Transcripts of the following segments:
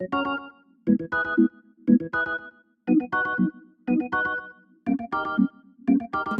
I want you by my side so that I never feel alone again. They've always been so kind, but now they brought you away.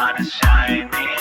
sun is shining.